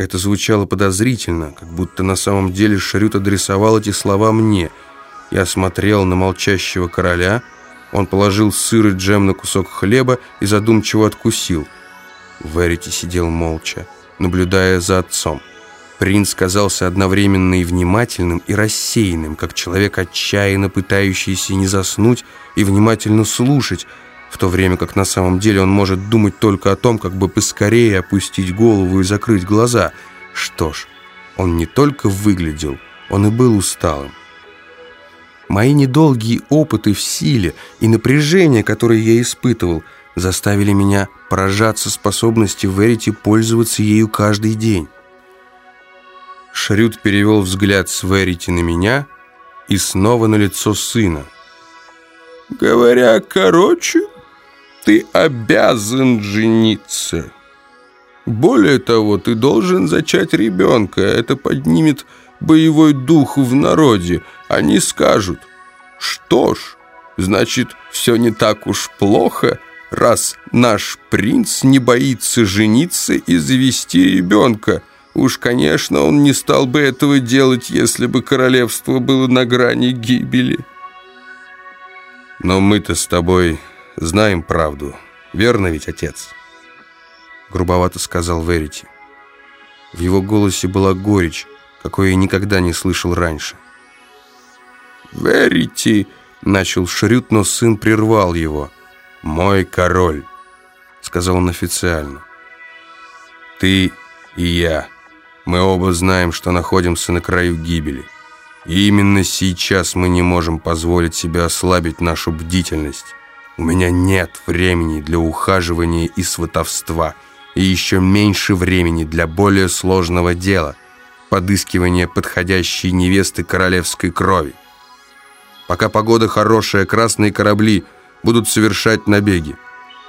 Это звучало подозрительно, как будто на самом деле Шарют адресовал эти слова мне. Я смотрел на молчащего короля, он положил сыр и джем на кусок хлеба и задумчиво откусил. Верити сидел молча, наблюдая за отцом. Принц казался одновременно и внимательным, и рассеянным, как человек, отчаянно пытающийся не заснуть и внимательно слушать, в то время как на самом деле он может думать только о том, как бы поскорее опустить голову и закрыть глаза. Что ж, он не только выглядел, он и был усталым. Мои недолгие опыты в силе и напряжение, которое я испытывал, заставили меня поражаться способности Верити пользоваться ею каждый день. Шрюд перевел взгляд с Верити на меня и снова на лицо сына. «Говоря короче, ты обязан жениться. Более того, ты должен зачать ребенка. Это поднимет боевой дух в народе. Они скажут, что ж, значит, все не так уж плохо, раз наш принц не боится жениться и завести ребенка. Уж, конечно, он не стал бы этого делать, если бы королевство было на грани гибели. Но мы-то с тобой знаем правду. Верно ведь, отец?» Грубовато сказал Верити. В его голосе была горечь, какой я никогда не слышал раньше. «Верити!» — начал Шрют, но сын прервал его. «Мой король!» — сказал он официально. «Ты и я, мы оба знаем, что находимся на краю гибели. И именно сейчас мы не можем позволить себе ослабить нашу бдительность. У меня нет времени для ухаживания и сватовства, и еще меньше времени для более сложного дела – подыскивания подходящей невесты королевской крови. Пока погода хорошая, красные корабли будут совершать набеги.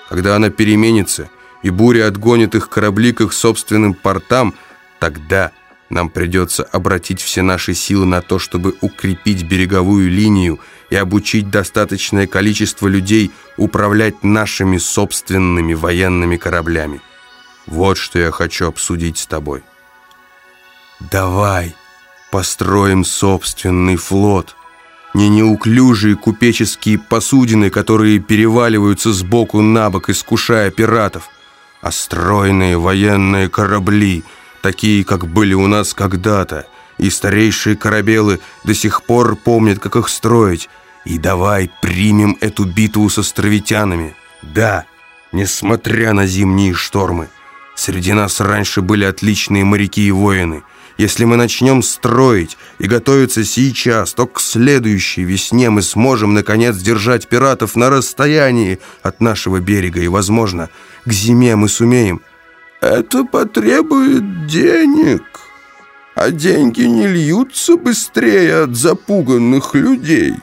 Когда она переменится, и буря отгонит их корабли к их собственным портам, тогда – нам придется обратить все наши силы на то, чтобы укрепить береговую линию и обучить достаточное количество людей управлять нашими собственными военными кораблями. Вот что я хочу обсудить с тобой. Давай построим собственный флот. Не неуклюжие купеческие посудины, которые переваливаются с боку на бок, искушая пиратов, а стройные военные корабли — такие, как были у нас когда-то, и старейшие корабелы до сих пор помнят, как их строить. И давай примем эту битву с островитянами. Да, несмотря на зимние штормы, среди нас раньше были отличные моряки и воины. Если мы начнем строить и готовиться сейчас, то к следующей весне мы сможем, наконец, держать пиратов на расстоянии от нашего берега, и, возможно, к зиме мы сумеем это потребует денег, а деньги не льются быстрее от запуганных людей.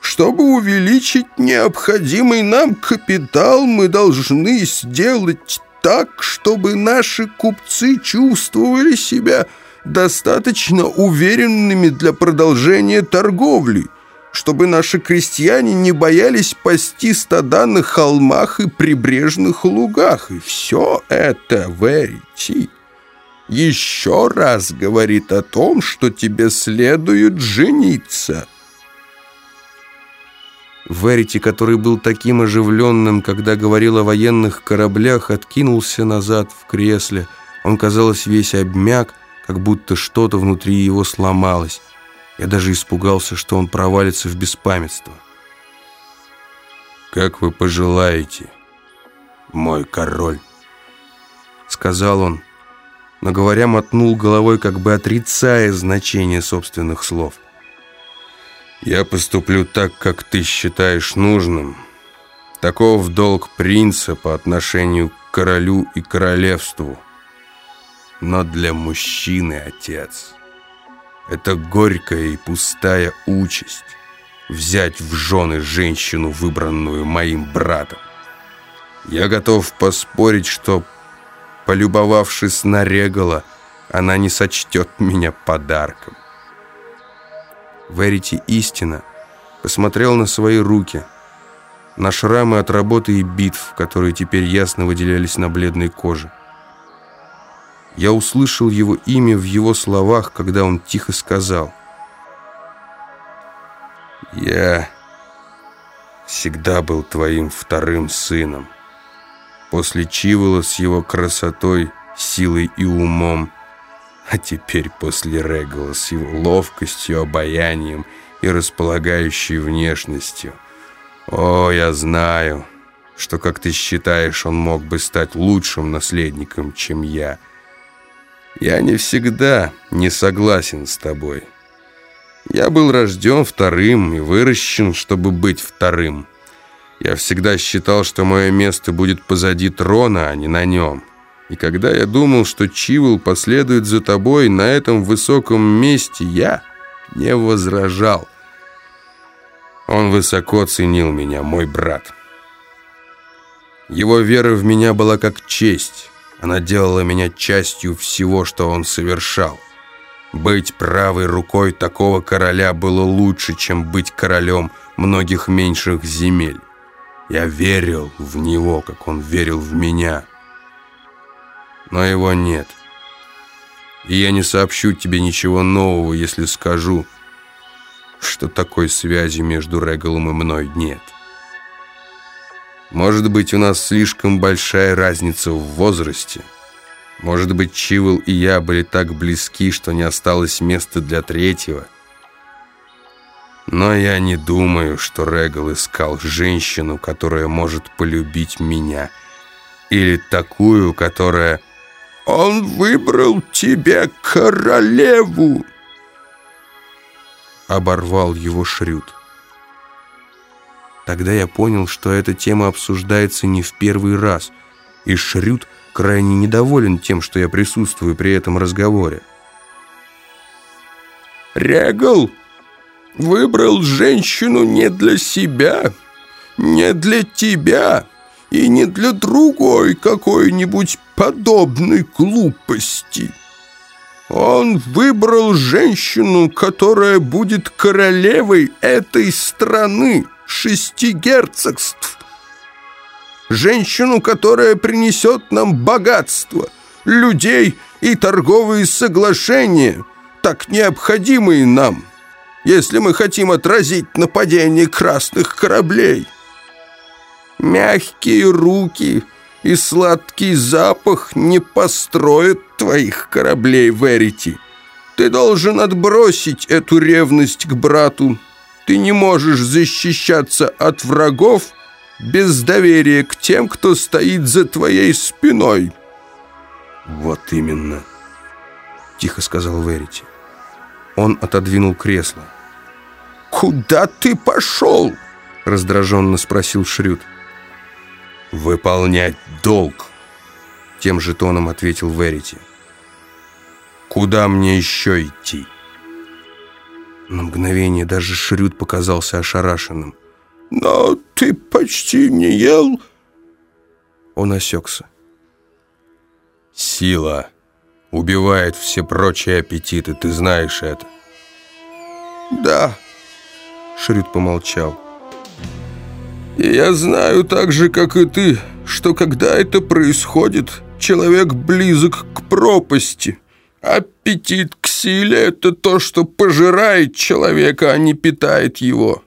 Чтобы увеличить необходимый нам капитал, мы должны сделать так, чтобы наши купцы чувствовали себя достаточно уверенными для продолжения торговли – чтобы наши крестьяне не боялись пасти стада на холмах и прибрежных лугах. И все это, Верити, еще раз говорит о том, что тебе следует жениться». Верити, который был таким оживленным, когда говорил о военных кораблях, откинулся назад в кресле. Он, казалось, весь обмяк, как будто что-то внутри его сломалось. Я даже испугался, что он провалится в беспамятство. «Как вы пожелаете, мой король», — сказал он, но, говоря, мотнул головой, как бы отрицая значение собственных слов. «Я поступлю так, как ты считаешь нужным. Таков долг принца по отношению к королю и королевству. Но для мужчины, отец...» Это горькая и пустая участь взять в жены женщину, выбранную моим братом. Я готов поспорить, что, полюбовавшись на Регала, она не сочтет меня подарком. Верите истина посмотрел на свои руки, на шрамы от работы и битв, которые теперь ясно выделялись на бледной коже. Я услышал его имя в его словах, когда он тихо сказал. «Я всегда был твоим вторым сыном. После Чивола с его красотой, силой и умом, а теперь после Регала с его ловкостью, обаянием и располагающей внешностью. О, я знаю, что, как ты считаешь, он мог бы стать лучшим наследником, чем я». Я не всегда не согласен с тобой. Я был рожден вторым и выращен, чтобы быть вторым. Я всегда считал, что мое место будет позади трона, а не на нем. И когда я думал, что Чивол последует за тобой на этом высоком месте, я не возражал. Он высоко ценил меня, мой брат. Его вера в меня была как честь. Она делала меня частью всего, что он совершал. Быть правой рукой такого короля было лучше, чем быть королем многих меньших земель. Я верил в него, как он верил в меня. Но его нет. И я не сообщу тебе ничего нового, если скажу, что такой связи между Регалом и мной нет. Может быть, у нас слишком большая разница в возрасте. Может быть, Чивол и я были так близки, что не осталось места для третьего. Но я не думаю, что Регал искал женщину, которая может полюбить меня. Или такую, которая... «Он выбрал тебе королеву!» Оборвал его Шрюд. Тогда я понял, что эта тема обсуждается не в первый раз, и Шрюд крайне недоволен тем, что я присутствую при этом разговоре. «Регал выбрал женщину не для себя, не для тебя и не для другой какой-нибудь подобной глупости». Он выбрал женщину, которая будет королевой этой страны шести герцогств. Женщину, которая принесет нам богатство, людей и торговые соглашения, так необходимые нам, если мы хотим отразить нападение красных кораблей. Мягкие руки и сладкий запах не построят твоих кораблей, Верити. Ты должен отбросить эту ревность к брату, ты не можешь защищаться от врагов без доверия к тем, кто стоит за твоей спиной. Вот именно, тихо сказал Верити. Он отодвинул кресло. «Куда ты пошел?» раздраженно спросил Шрюд. «Выполнять долг», тем же тоном ответил Верити. «Куда мне еще идти?» На мгновение даже Шрюд показался ошарашенным. «Но ты почти не ел...» Он осекся. «Сила убивает все прочие аппетиты, ты знаешь это». «Да», — Шрюд помолчал. «И я знаю так же, как и ты, что когда это происходит, человек близок к пропасти». Аппетит к силе – это то, что пожирает человека, а не питает его.